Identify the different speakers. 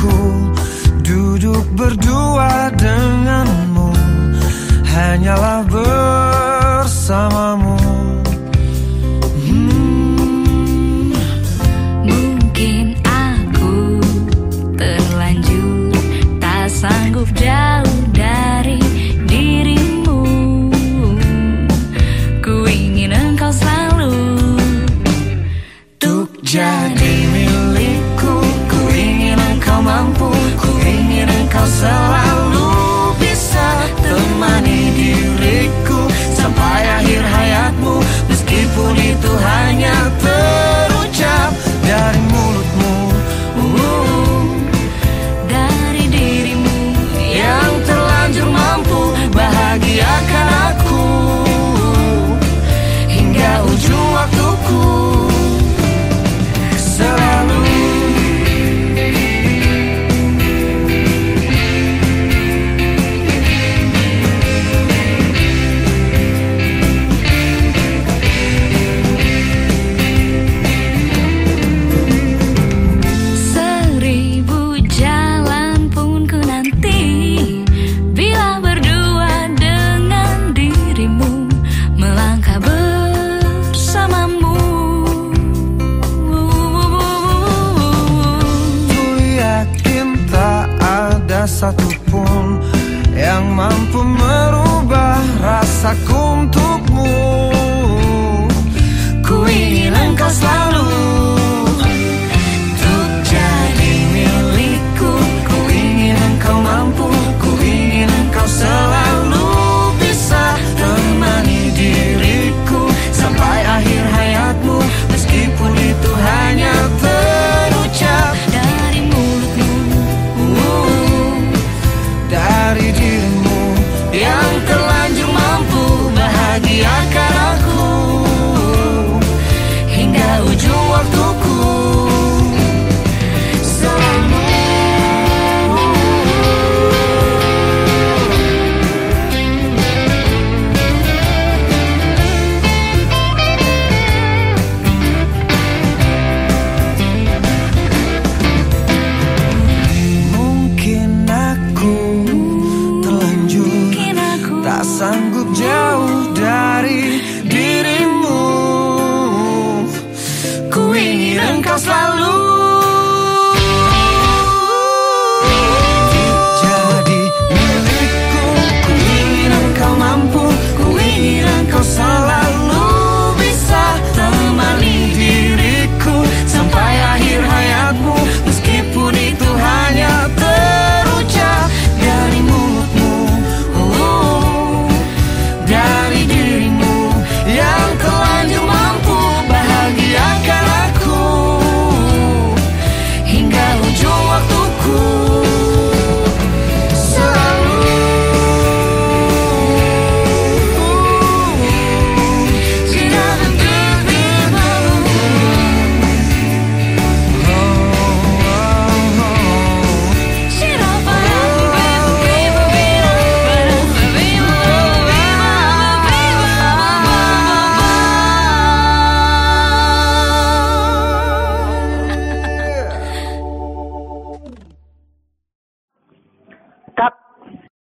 Speaker 1: aku duduk berdua denganmu Hanyalah bersamamu hmm. hanya ter satupun yang mampu merubah rasaku untukmu. Ku ingin engkau selalu.